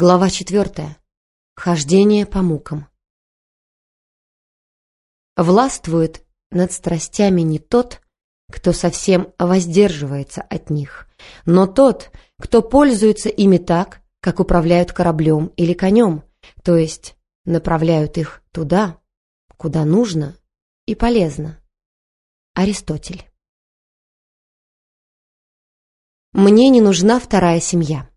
Глава четвертая. Хождение по мукам. Властвует над страстями не тот, кто совсем воздерживается от них, но тот, кто пользуется ими так, как управляют кораблем или конем, то есть направляют их туда, куда нужно и полезно. Аристотель. Мне не нужна вторая семья.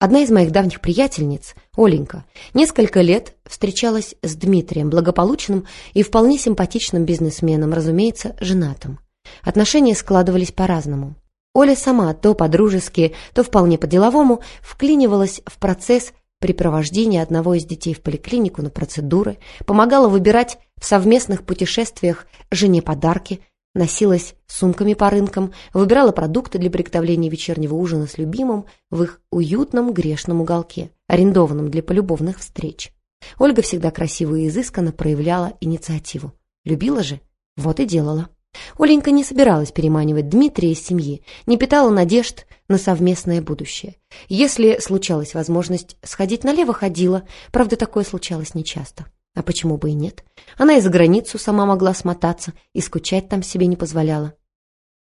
Одна из моих давних приятельниц, Оленька, несколько лет встречалась с Дмитрием, благополучным и вполне симпатичным бизнесменом, разумеется, женатым. Отношения складывались по-разному. Оля сама то по-дружески, то вполне по-деловому вклинивалась в процесс припровождения одного из детей в поликлинику на процедуры, помогала выбирать в совместных путешествиях жене подарки, Носилась сумками по рынкам, выбирала продукты для приготовления вечернего ужина с любимым в их уютном грешном уголке, арендованном для полюбовных встреч. Ольга всегда красиво и изысканно проявляла инициативу. Любила же, вот и делала. Оленька не собиралась переманивать Дмитрия из семьи, не питала надежд на совместное будущее. Если случалась возможность сходить налево, ходила, правда, такое случалось нечасто. А почему бы и нет? Она и за границу сама могла смотаться, и скучать там себе не позволяла.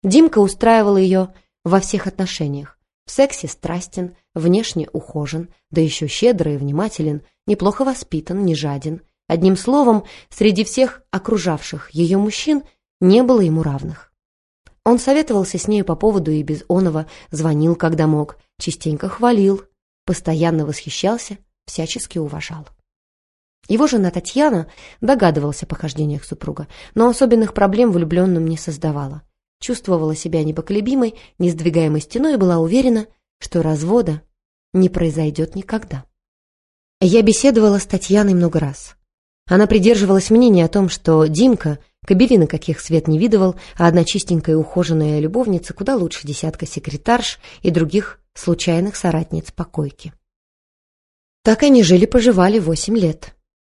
Димка устраивал ее во всех отношениях. В сексе страстен, внешне ухожен, да еще щедрый и внимателен, неплохо воспитан, не жаден. Одним словом, среди всех окружавших ее мужчин не было ему равных. Он советовался с нею по поводу и без оного, звонил, когда мог, частенько хвалил, постоянно восхищался, всячески уважал. Его жена Татьяна догадывалась о похождениях супруга, но особенных проблем влюбленным не создавала. Чувствовала себя непоколебимой, несдвигаемой стеной и была уверена, что развода не произойдет никогда. Я беседовала с Татьяной много раз. Она придерживалась мнения о том, что Димка, кабелины каких свет не видывал, а одна чистенькая ухоженная любовница куда лучше десятка секретарш и других случайных соратниц покойки. Так они жили-поживали восемь лет.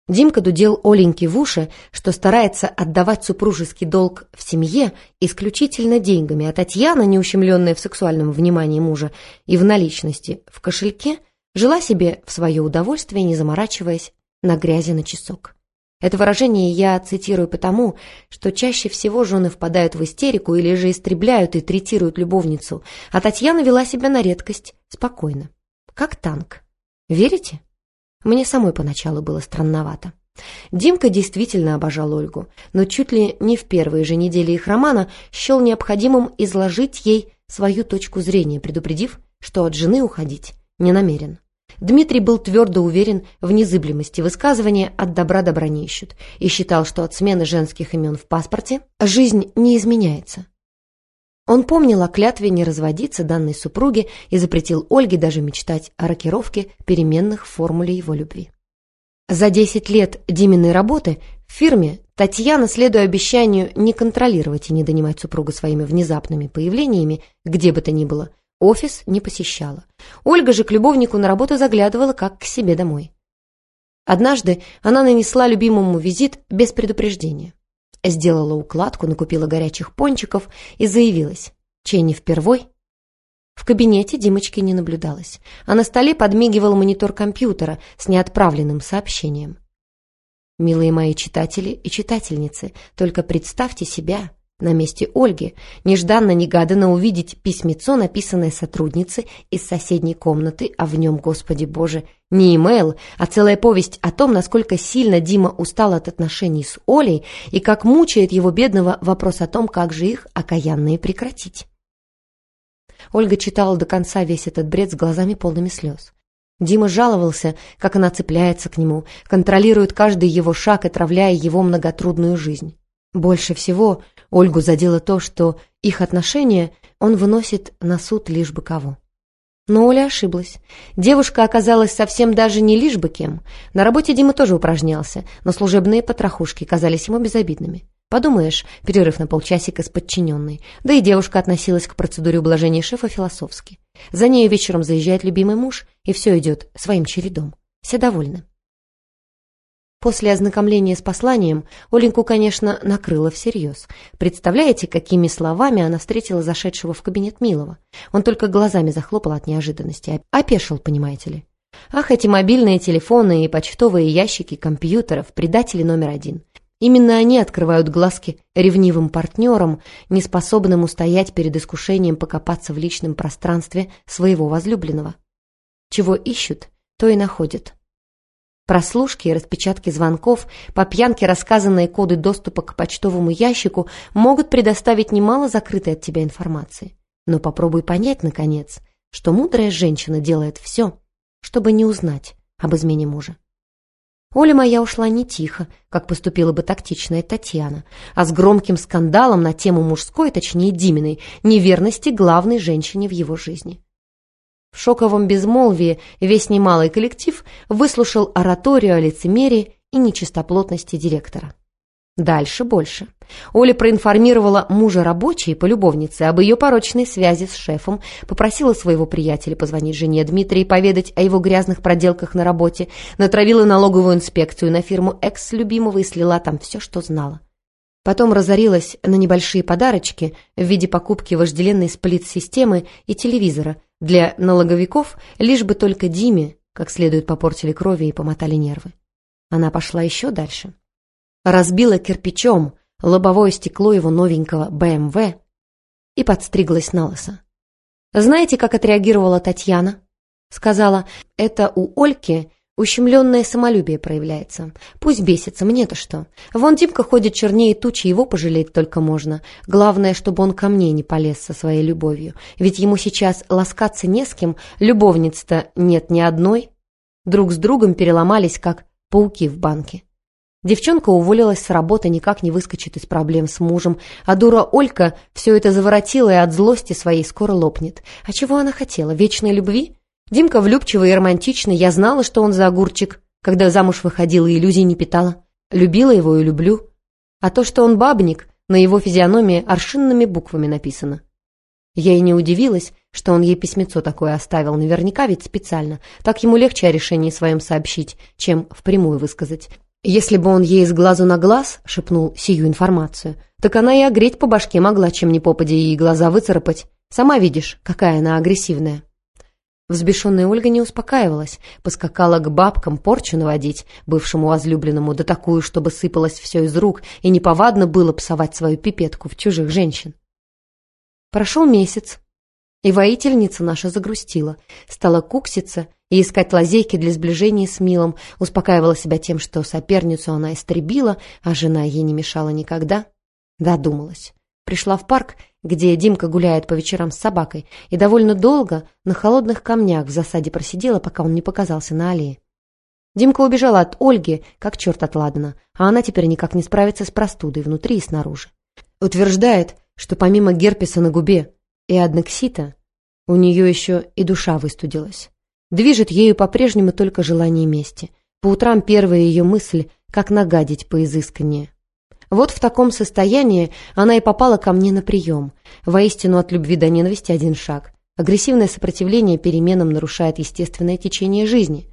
Димка дудел Оленьке в уши, что старается отдавать супружеский долг в семье исключительно деньгами, а Татьяна, неущемленная в сексуальном внимании мужа и в наличности в кошельке, жила себе в свое удовольствие, не заморачиваясь на грязи на часок. Это выражение я цитирую потому, что чаще всего жены впадают в истерику или же истребляют и третируют любовницу, а Татьяна вела себя на редкость спокойно, как танк. Верите? Мне самой поначалу было странновато. Димка действительно обожал Ольгу, но чуть ли не в первые же недели их романа счел необходимым изложить ей свою точку зрения, предупредив, что от жены уходить не намерен. Дмитрий был твердо уверен в незыблемости высказывания «от добра добра не ищут» и считал, что от смены женских имен в паспорте жизнь не изменяется. Он помнил о клятве не разводиться данной супруге и запретил Ольге даже мечтать о рокировке переменных в формуле его любви. За 10 лет Диминой работы в фирме Татьяна, следуя обещанию не контролировать и не донимать супруга своими внезапными появлениями, где бы то ни было, офис не посещала. Ольга же к любовнику на работу заглядывала как к себе домой. Однажды она нанесла любимому визит без предупреждения. Сделала укладку, накупила горячих пончиков и заявилась. Чей не впервой? В кабинете Димочки не наблюдалось, а на столе подмигивал монитор компьютера с неотправленным сообщением. «Милые мои читатели и читательницы, только представьте себя на месте Ольги нежданно-негаданно увидеть письмецо, написанное сотруднице из соседней комнаты, а в нем, Господи Боже, не имейл, а целая повесть о том, насколько сильно Дима устал от отношений с Олей и как мучает его бедного вопрос о том, как же их окаянные прекратить. Ольга читала до конца весь этот бред с глазами полными слез. Дима жаловался, как она цепляется к нему, контролирует каждый его шаг, отравляя его многотрудную жизнь. Больше всего Ольгу задело то, что их отношения он выносит на суд лишь бы кого. Но Оля ошиблась. Девушка оказалась совсем даже не лишь бы кем. На работе Дима тоже упражнялся, но служебные потрохушки казались ему безобидными. Подумаешь, перерыв на полчасика с подчиненной. Да и девушка относилась к процедуре ублажения шефа философски. За нею вечером заезжает любимый муж, и все идет своим чередом. Все довольны. После ознакомления с посланием Оленьку, конечно, накрыло всерьез. Представляете, какими словами она встретила зашедшего в кабинет Милова? Он только глазами захлопал от неожиданности. Опешил, понимаете ли. Ах, эти мобильные телефоны и почтовые ящики компьютеров, предатели номер один. Именно они открывают глазки ревнивым партнерам, неспособным устоять перед искушением покопаться в личном пространстве своего возлюбленного. Чего ищут, то и находят. Прослушки и распечатки звонков, по пьянке рассказанные коды доступа к почтовому ящику могут предоставить немало закрытой от тебя информации. Но попробуй понять, наконец, что мудрая женщина делает все, чтобы не узнать об измене мужа. Оля моя ушла не тихо, как поступила бы тактичная Татьяна, а с громким скандалом на тему мужской, точнее Диминой, неверности главной женщине в его жизни. В шоковом безмолвии весь немалый коллектив выслушал ораторию о лицемерии и нечистоплотности директора. Дальше больше. Оля проинформировала мужа рабочей по любовнице об ее порочной связи с шефом, попросила своего приятеля позвонить жене Дмитрия и поведать о его грязных проделках на работе, натравила налоговую инспекцию на фирму экс-любимого и слила там все, что знала. Потом разорилась на небольшие подарочки в виде покупки вожделенной сплит-системы и телевизора для налоговиков, лишь бы только Диме как следует попортили крови и помотали нервы. Она пошла еще дальше. Разбила кирпичом лобовое стекло его новенького БМВ и подстриглась на лысо. Знаете, как отреагировала Татьяна? Сказала, это у Ольки Ущемленное самолюбие проявляется. Пусть бесится, мне-то что. Вон Димка ходит чернее тучи, его пожалеть только можно. Главное, чтобы он ко мне не полез со своей любовью. Ведь ему сейчас ласкаться не с кем, любовниц-то нет ни одной. Друг с другом переломались, как пауки в банке. Девчонка уволилась с работы, никак не выскочит из проблем с мужем, а дура Олька все это заворотила и от злости своей скоро лопнет. А чего она хотела? Вечной любви? Димка влюбчивый и романтичный, я знала, что он за огурчик, когда замуж выходила и иллюзий не питала. Любила его и люблю. А то, что он бабник, на его физиономии аршинными буквами написано. Я и не удивилась, что он ей письмецо такое оставил, наверняка ведь специально. Так ему легче о решении своем сообщить, чем впрямую высказать. Если бы он ей с глазу на глаз шепнул сию информацию, так она и огреть по башке могла, чем не попадя ей глаза выцарапать. Сама видишь, какая она агрессивная. Взбешенная Ольга не успокаивалась, поскакала к бабкам порчу наводить, бывшему возлюбленному, да такую, чтобы сыпалось все из рук, и неповадно было псовать свою пипетку в чужих женщин. Прошел месяц, и воительница наша загрустила, стала кукситься и искать лазейки для сближения с Милом, успокаивала себя тем, что соперницу она истребила, а жена ей не мешала никогда. Додумалась. Пришла в парк где Димка гуляет по вечерам с собакой, и довольно долго на холодных камнях в засаде просидела, пока он не показался на аллее. Димка убежала от Ольги, как черт от Ладана, а она теперь никак не справится с простудой внутри и снаружи. Утверждает, что помимо герпеса на губе и адноксита, у нее еще и душа выстудилась. Движет ею по-прежнему только желание мести. По утрам первая ее мысль, как нагадить поизысканнее. Вот в таком состоянии она и попала ко мне на прием. Воистину от любви до ненависти один шаг. Агрессивное сопротивление переменам нарушает естественное течение жизни.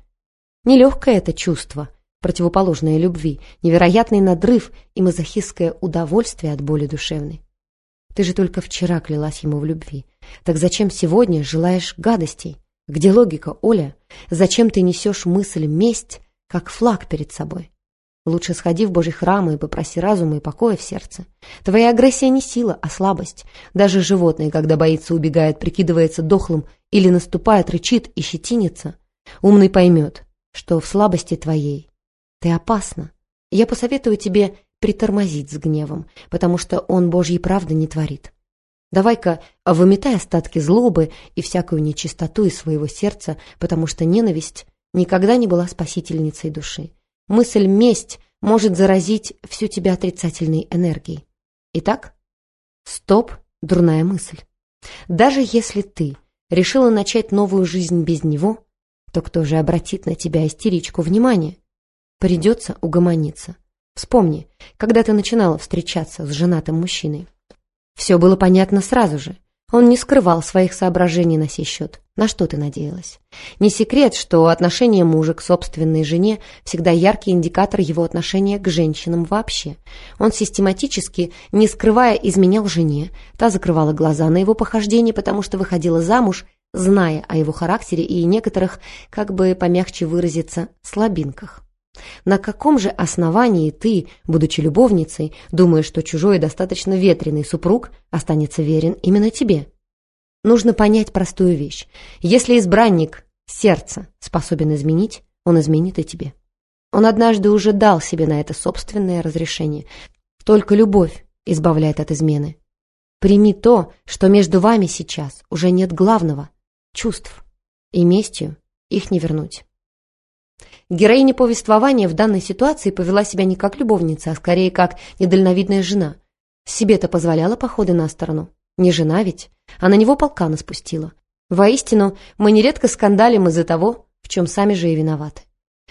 Нелегкое это чувство, противоположное любви, невероятный надрыв и мазохистское удовольствие от боли душевной. Ты же только вчера клялась ему в любви. Так зачем сегодня желаешь гадостей? Где логика, Оля? Зачем ты несешь мысль «месть», как флаг перед собой? Лучше сходи в Божий храм и попроси разума и покоя в сердце. Твоя агрессия не сила, а слабость. Даже животное, когда боится, убегает, прикидывается дохлым или наступает, рычит и щетинится. Умный поймет, что в слабости твоей ты опасна. Я посоветую тебе притормозить с гневом, потому что он Божьей правды не творит. Давай-ка выметай остатки злобы и всякую нечистоту из своего сердца, потому что ненависть никогда не была спасительницей души. Мысль «месть» может заразить всю тебя отрицательной энергией. Итак, стоп, дурная мысль. Даже если ты решила начать новую жизнь без него, то кто же обратит на тебя истеричку внимание? Придется угомониться. Вспомни, когда ты начинала встречаться с женатым мужчиной. Все было понятно сразу же. Он не скрывал своих соображений на сей счет. На что ты надеялась? Не секрет, что отношение мужа к собственной жене всегда яркий индикатор его отношения к женщинам вообще. Он систематически, не скрывая, изменял жене. Та закрывала глаза на его похождение, потому что выходила замуж, зная о его характере и некоторых, как бы помягче выразиться, слабинках. На каком же основании ты, будучи любовницей, думаешь, что чужой и достаточно ветреный супруг останется верен именно тебе? Нужно понять простую вещь. Если избранник сердца способен изменить, он изменит и тебе. Он однажды уже дал себе на это собственное разрешение. Только любовь избавляет от измены. Прими то, что между вами сейчас уже нет главного — чувств, и местью их не вернуть. Героиня повествования в данной ситуации повела себя не как любовница, а скорее как недальновидная жена. Себе-то позволяла походы на сторону. Не жена ведь, а на него полкана спустила. Воистину, мы нередко скандалим из-за того, в чем сами же и виноваты.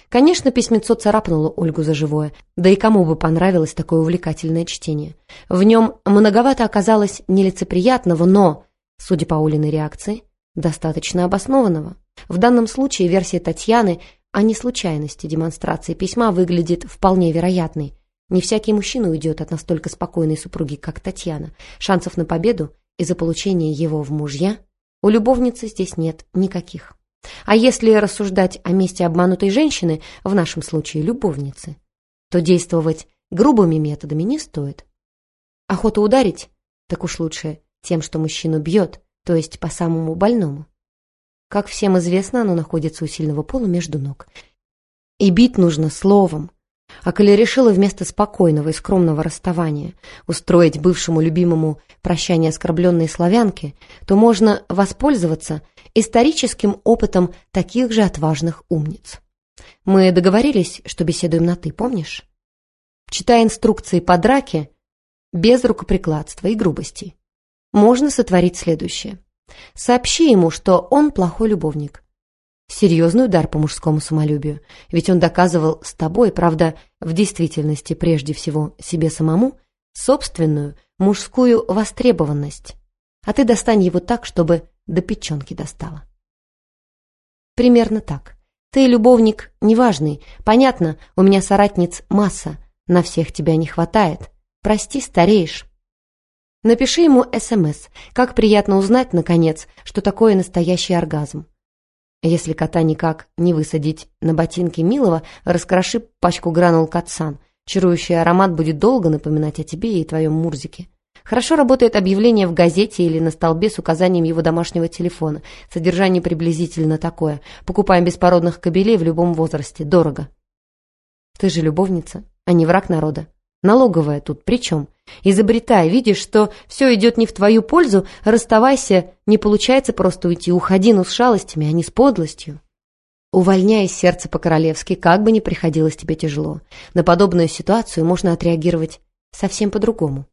Конечно, письмецо царапнуло Ольгу за живое, да и кому бы понравилось такое увлекательное чтение. В нем многовато оказалось нелицеприятного, но, судя по Олиной реакции, достаточно обоснованного. В данном случае версия Татьяны а не случайности демонстрации письма выглядит вполне вероятной. Не всякий мужчина уйдет от настолько спокойной супруги, как Татьяна. Шансов на победу и за получение его в мужья у любовницы здесь нет никаких. А если рассуждать о месте обманутой женщины, в нашем случае любовницы, то действовать грубыми методами не стоит. Охота ударить? Так уж лучше тем, что мужчину бьет, то есть по самому больному. Как всем известно, оно находится у сильного пола между ног. И бить нужно словом. А коли решила вместо спокойного и скромного расставания устроить бывшему любимому прощание оскорбленной славянки, то можно воспользоваться историческим опытом таких же отважных умниц. Мы договорились, что беседуем на «ты», помнишь? Читая инструкции по драке, без рукоприкладства и грубостей, можно сотворить следующее. Сообщи ему, что он плохой любовник. Серьезный удар по мужскому самолюбию, ведь он доказывал с тобой, правда, в действительности прежде всего себе самому, собственную мужскую востребованность. А ты достань его так, чтобы до печенки достала. Примерно так. Ты любовник неважный. Понятно, у меня соратниц масса. На всех тебя не хватает. Прости, стареешь. Напиши ему СМС. Как приятно узнать, наконец, что такое настоящий оргазм. Если кота никак не высадить на ботинки милого, раскроши пачку гранул Катсан. Чарующий аромат будет долго напоминать о тебе и твоем Мурзике. Хорошо работает объявление в газете или на столбе с указанием его домашнего телефона. Содержание приблизительно такое. Покупаем беспородных кобелей в любом возрасте. Дорого. Ты же любовница, а не враг народа. Налоговая тут при чем? Изобретай, видишь, что все идет не в твою пользу, расставайся, не получается просто уйти, уходи, но с шалостями, а не с подлостью. Увольняй сердце по-королевски, как бы ни приходилось тебе тяжело. На подобную ситуацию можно отреагировать совсем по-другому.